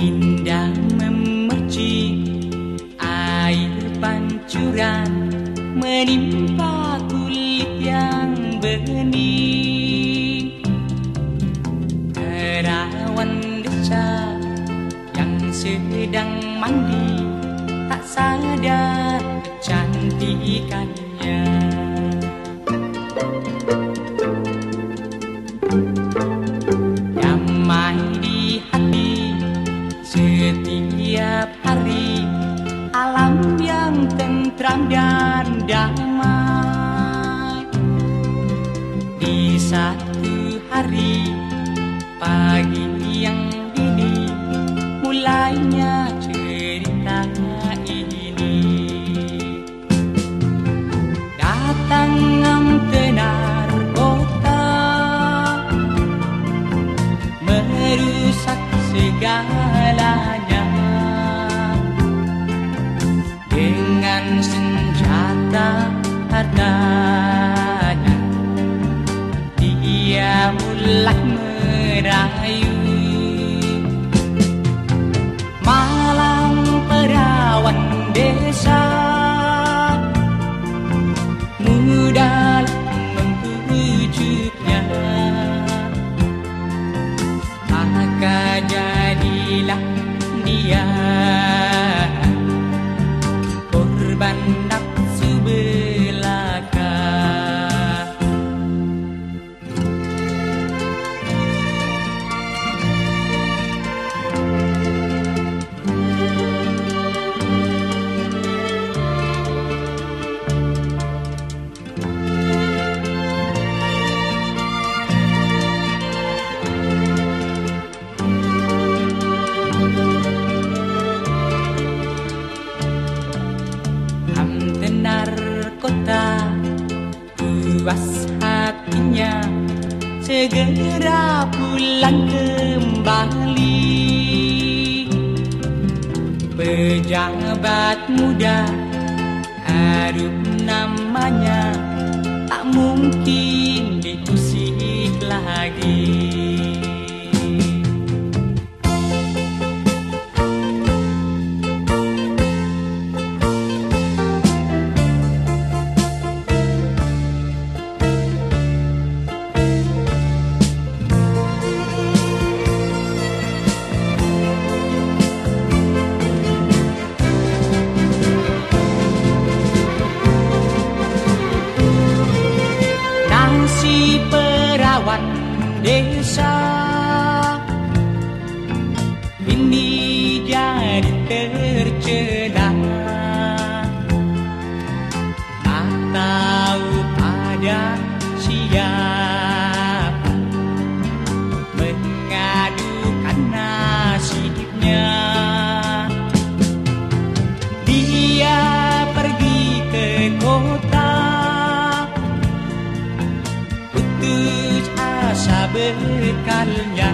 Indah Menimpa kulit yang bening. Terawan desa yang sedang mandi Tak sadar kecantikannya. Damai di hati setiap hari alam yang tentram dan damai. Di satu hari pagi yang dini mulainya cerita ini. Datang tenar kota merusak segalanya hartanya dia mulai merayu. Malam perawan desa. Mudah membujuknya maka jadilah dia hatinya segera pulang kembali. Pejabat muda harum namanya tak mungkin diusik lagi perawan desa ini jadi tercela bekalnya